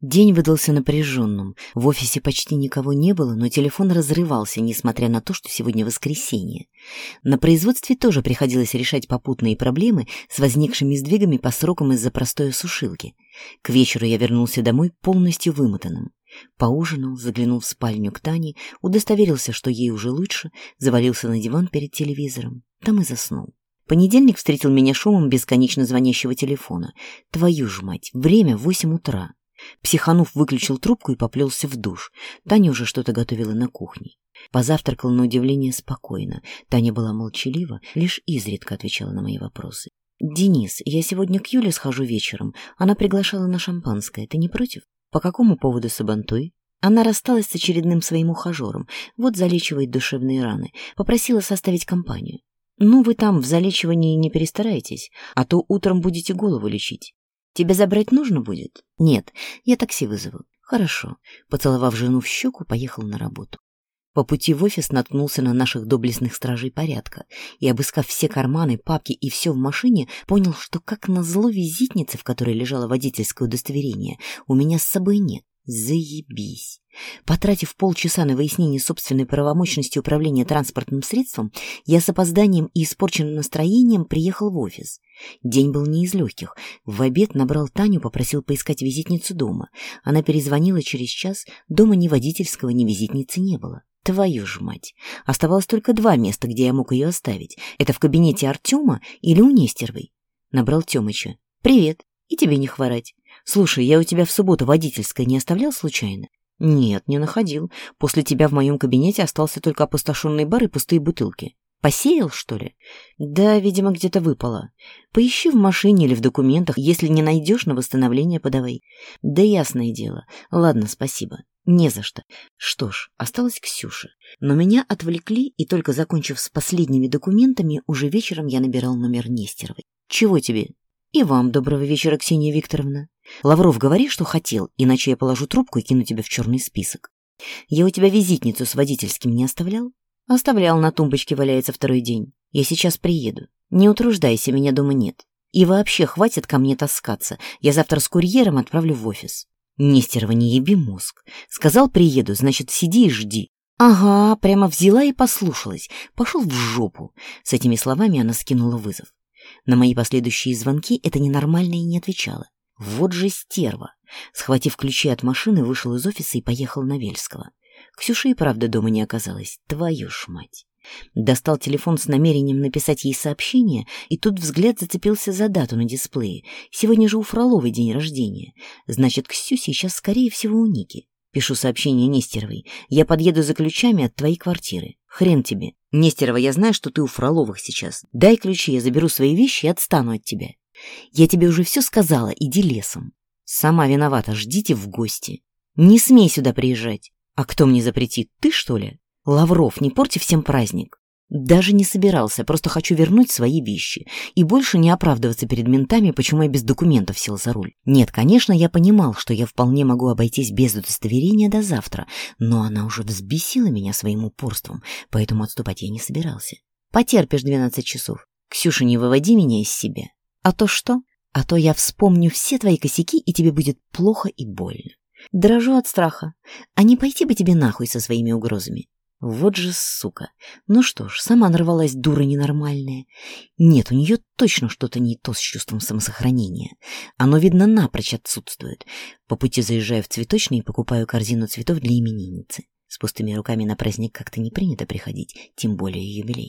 День выдался напряженным. В офисе почти никого не было, но телефон разрывался, несмотря на то, что сегодня воскресенье. На производстве тоже приходилось решать попутные проблемы с возникшими сдвигами по срокам из-за простой сушилки. К вечеру я вернулся домой полностью вымотанным. Поужинал, заглянул в спальню к Тане, удостоверился, что ей уже лучше, завалился на диван перед телевизором. Там и заснул. Понедельник встретил меня шумом бесконечно звонящего телефона. Твою ж мать, время восемь утра. Психанув выключил трубку и поплелся в душ. Таня уже что-то готовила на кухне. Позавтракал на удивление спокойно. Таня была молчалива, лишь изредка отвечала на мои вопросы. «Денис, я сегодня к Юле схожу вечером. Она приглашала на шампанское. Ты не против?» «По какому поводу Сабантуй?» Она рассталась с очередным своим ухажером. Вот залечивает душевные раны. Попросила составить компанию. «Ну, вы там в залечивании не перестарайтесь, а то утром будете голову лечить. Тебя забрать нужно будет? Нет, я такси вызову. Хорошо. Поцеловав жену в щеку, поехал на работу. По пути в офис наткнулся на наших доблестных стражей порядка и, обыскав все карманы, папки и все в машине, понял, что как назло визитницы, в которой лежало водительское удостоверение, у меня с собой нет. Заебись. Потратив полчаса на выяснение собственной правомощности управления транспортным средством, я с опозданием и испорченным настроением приехал в офис. День был не из легких. В обед набрал Таню, попросил поискать визитницу дома. Она перезвонила через час, дома ни водительского, ни визитницы не было. Твою ж мать! Оставалось только два места, где я мог ее оставить. Это в кабинете Артема или у Нестервой. Набрал Темыча. «Привет, и тебе не хворать. «Слушай, я у тебя в субботу водительское не оставлял случайно?» «Нет, не находил. После тебя в моем кабинете остался только опустошенный бар и пустые бутылки. Посеял, что ли?» «Да, видимо, где-то выпало. Поищи в машине или в документах. Если не найдешь, на восстановление подавай». «Да ясное дело. Ладно, спасибо. Не за что. Что ж, осталась Ксюша. Но меня отвлекли, и только закончив с последними документами, уже вечером я набирал номер Нестеровой. «Чего тебе?» «И вам доброго вечера, Ксения Викторовна. Лавров, говори, что хотел, иначе я положу трубку и кину тебя в черный список. Я у тебя визитницу с водительским не оставлял?» «Оставлял, на тумбочке валяется второй день. Я сейчас приеду. Не утруждайся, меня дома нет. И вообще хватит ко мне таскаться. Я завтра с курьером отправлю в офис». «Нестерова, не еби мозг. Сказал, приеду, значит, сиди и жди. «Ага, прямо взяла и послушалась. Пошел в жопу!» С этими словами она скинула вызов. На мои последующие звонки это ненормально и не отвечало. Вот же стерва. Схватив ключи от машины, вышел из офиса и поехал на Вельского. Ксюши и правда дома не оказалось. Твою ж мать. Достал телефон с намерением написать ей сообщение, и тут взгляд зацепился за дату на дисплее. Сегодня же у Фроловой день рождения. Значит, Ксю сейчас, скорее всего, у Ники. Пишу сообщение Нестеровой. Я подъеду за ключами от твоей квартиры. Хрен тебе. Нестерова, я знаю, что ты у Фроловых сейчас. Дай ключи, я заберу свои вещи и отстану от тебя. Я тебе уже все сказала, иди лесом. Сама виновата, ждите в гости. Не смей сюда приезжать. А кто мне запретит, ты что ли? Лавров, не порти всем праздник. Даже не собирался, просто хочу вернуть свои вещи и больше не оправдываться перед ментами, почему я без документов сел за руль. Нет, конечно, я понимал, что я вполне могу обойтись без удостоверения до завтра, но она уже взбесила меня своим упорством, поэтому отступать я не собирался. Потерпишь 12 часов. Ксюша, не выводи меня из себя. А то что? А то я вспомню все твои косяки, и тебе будет плохо и больно. Дрожу от страха. А не пойти бы тебе нахуй со своими угрозами. Вот же сука. Ну что ж, сама нарвалась дура ненормальная. Нет, у нее точно что-то не то с чувством самосохранения. Оно, видно, напрочь отсутствует. По пути заезжаю в цветочный и покупаю корзину цветов для именинницы. С пустыми руками на праздник как-то не принято приходить, тем более юбилей.